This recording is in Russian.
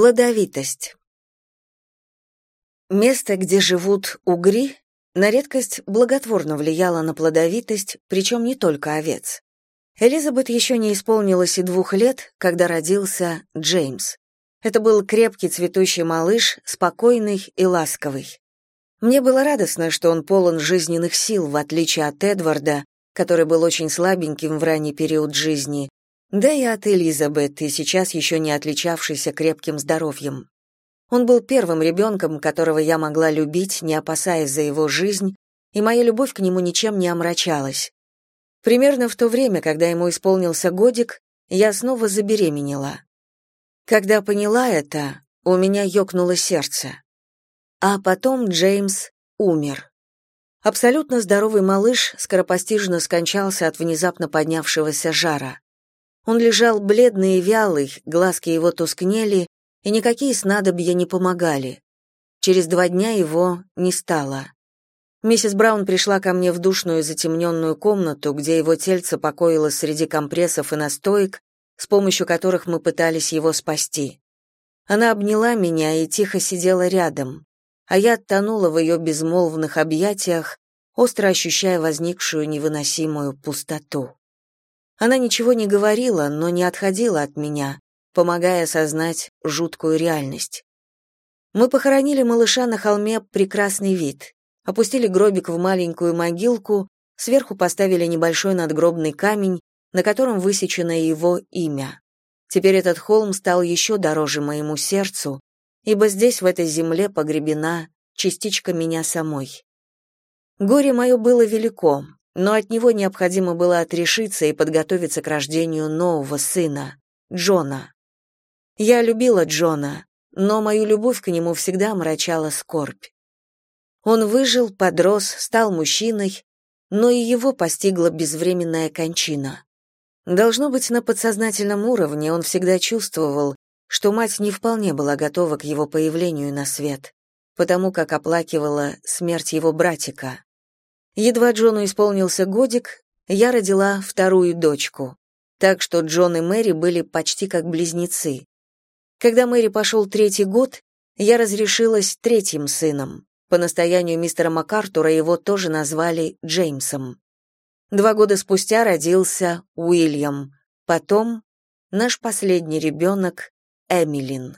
Плодовитость. Место, где живут угри, на редкость благотворно влияло на плодовитость, причем не только овец. Элизабет еще не исполнилось и двух лет, когда родился Джеймс. Это был крепкий цветущий малыш, спокойный и ласковый. Мне было радостно, что он полон жизненных сил, в отличие от Эдварда, который был очень слабеньким в ранний период жизни, да и от Элизабет, и сейчас еще не отличавшейся крепким здоровьем. Он был первым ребенком, которого я могла любить, не опасаясь за его жизнь, и моя любовь к нему ничем не омрачалась. Примерно в то время, когда ему исполнился годик, я снова забеременела. Когда поняла это, у меня ёкнуло сердце. А потом Джеймс умер. Абсолютно здоровый малыш скоропостижно скончался от внезапно поднявшегося жара. Он лежал бледный и вялый, глазки его тускнели, и никакие снадобья не помогали. Через два дня его не стало. Миссис Браун пришла ко мне в душную затемненную комнату, где его тельце покоилось среди компрессов и настоек, с помощью которых мы пытались его спасти. Она обняла меня и тихо сидела рядом, а я тонула в ее безмолвных объятиях, остро ощущая возникшую невыносимую пустоту. Она ничего не говорила, но не отходила от меня, помогая осознать жуткую реальность. Мы похоронили малыша на холме прекрасный вид, опустили гробик в маленькую могилку, сверху поставили небольшой надгробный камень, на котором высечено его имя. Теперь этот холм стал еще дороже моему сердцу, ибо здесь, в этой земле, погребена частичка меня самой. Горе мое было велико, но от него необходимо было отрешиться и подготовиться к рождению нового сына, Джона. Я любила Джона, но мою любовь к нему всегда омрачала скорбь. Он выжил, подрос, стал мужчиной, но и его постигла безвременная кончина. Должно быть, на подсознательном уровне он всегда чувствовал, что мать не вполне была готова к его появлению на свет, потому как оплакивала смерть его братика. Едва Джону исполнился годик, я родила вторую дочку. Так что Джон и Мэри были почти как близнецы. Когда Мэри пошел третий год, я разрешилась третьим сыном. По настоянию мистера МакАртура его тоже назвали Джеймсом. Два года спустя родился Уильям. Потом наш последний ребенок Эмилин.